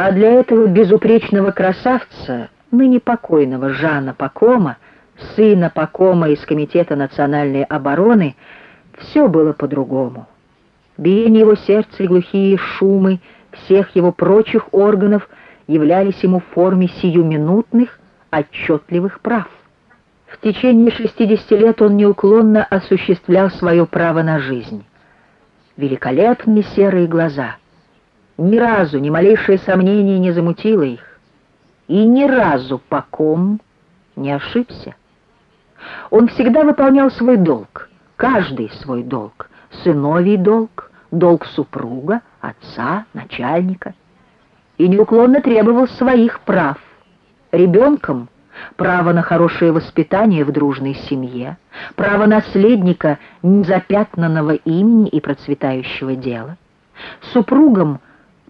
А для этого безупречного красавца, ныне покойного Жана Пакома, сына Пакома из Комитета национальной обороны, все было по-другому. Биение его сердца и глухие шумы всех его прочих органов являлись ему в форме сиюминутных, отчетливых прав. В течение 60 лет он неуклонно осуществлял свое право на жизнь. Великолепные серые глаза. Ни разу ни малейшее сомнение не замутило их. И ни разу по ком не ошибся. Он всегда выполнял свой долг, каждый свой долг, сыновий долг, долг супруга, отца, начальника, и неуклонно требовал своих прав. Ребенком — право на хорошее воспитание в дружной семье, право наследника незапятнанного имени и процветающего дела, супругом —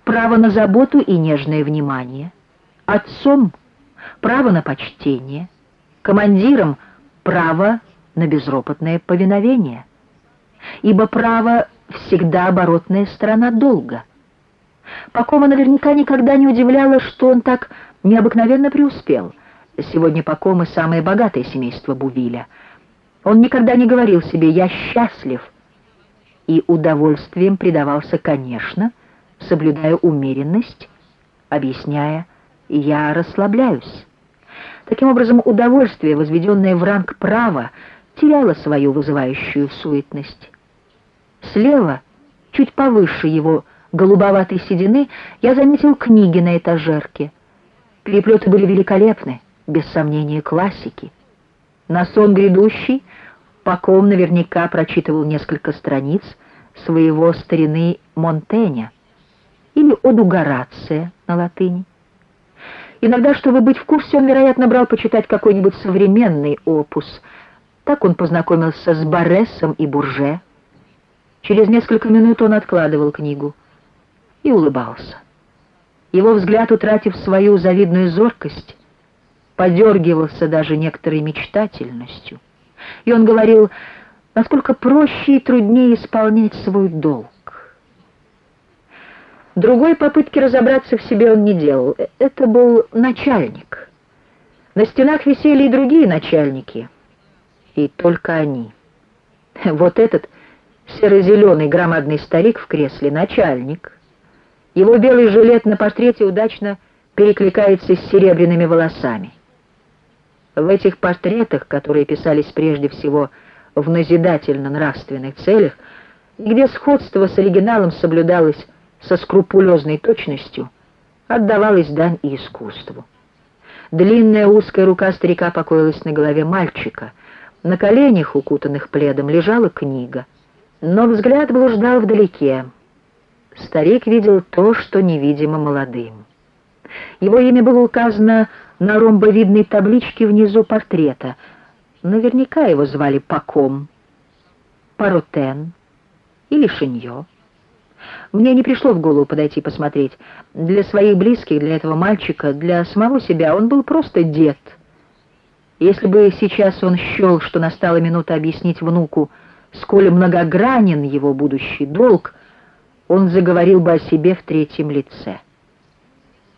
право на заботу и нежное внимание, отцом — право на почтение, командиром — право на безропотное повиновение, ибо право всегда оборотная сторона долга. Пакома наверняка никогда не удивляло, что он так необыкновенно преуспел. Сегодня Пакомы — самое богатое семейство Бувиля. Он никогда не говорил себе «я счастлив», и удовольствием предавался, конечно, соблюдая умеренность, объясняя «я расслабляюсь». Таким образом, удовольствие, возведенное в ранг права, теряло свою вызывающую суетность. Слева, чуть повыше его голубоватой седины, я заметил книги на этажерке. Переплеты были великолепны, без сомнения, классики. На сон грядущий Паком наверняка прочитывал несколько страниц своего старины Монтеня или Оду Горация на латыни. Иногда, чтобы быть в курсе, он, вероятно, брал почитать какой-нибудь современный опус. Так он познакомился с Баресом и Бурже. Через несколько минут он откладывал книгу и улыбался. Его взгляд, утратив свою завидную зоркость, подергивался даже некоторой мечтательностью. И он говорил, насколько проще и труднее исполнять свой долг. Другой попытки разобраться в себе он не делал. Это был начальник. На стенах висели и другие начальники. И только они. Вот этот серо-зеленый громадный старик в кресле — начальник. Его белый жилет на портрете удачно перекликается с серебряными волосами. В этих портретах, которые писались прежде всего в назидательно-нравственных целях, где сходство с оригиналом соблюдалось со скрупулезной точностью отдавалась дань и искусству. Длинная узкая рука старика покоилась на голове мальчика. На коленях, укутанных пледом, лежала книга. Но взгляд блуждал вдалеке. Старик видел то, что невидимо молодым. Его имя было указано на ромбовидной табличке внизу портрета. Наверняка его звали Паком, Паротен или Шиньо. Мне не пришло в голову подойти посмотреть. Для своих близких, для этого мальчика, для самого себя он был просто дед. Если бы сейчас он счел, что настала минута объяснить внуку, сколь многогранен его будущий долг, он заговорил бы о себе в третьем лице.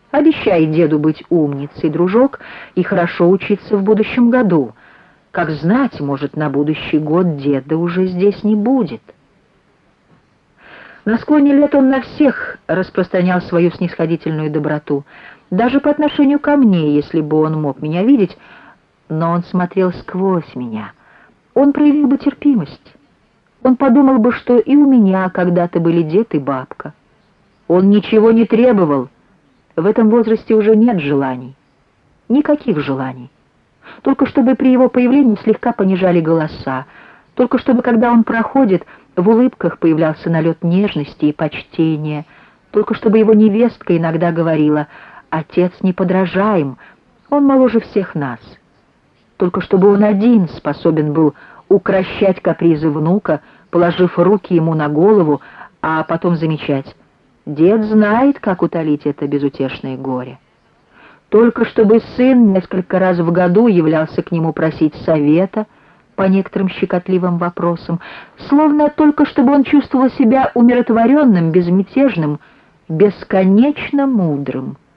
Обещай деду быть умницей, дружок, и хорошо учиться в будущем году. Как знать, может, на будущий год деда уже здесь не будет». На склоне лет он на всех распространял свою снисходительную доброту, даже по отношению ко мне, если бы он мог меня видеть, но он смотрел сквозь меня. Он проявил бы терпимость. Он подумал бы, что и у меня когда-то были дед и бабка. Он ничего не требовал. В этом возрасте уже нет желаний. Никаких желаний. Только чтобы при его появлении слегка понижали голоса, только чтобы, когда он проходит, в улыбках появлялся налет нежности и почтения, только чтобы его невестка иногда говорила «Отец неподражаем, он моложе всех нас». Только чтобы он один способен был укращать капризы внука, положив руки ему на голову, а потом замечать «Дед знает, как утолить это безутешное горе». Только чтобы сын несколько раз в году являлся к нему просить совета — по некоторым щекотливым вопросам, словно только чтобы он чувствовал себя умиротворенным, безмятежным, бесконечно мудрым —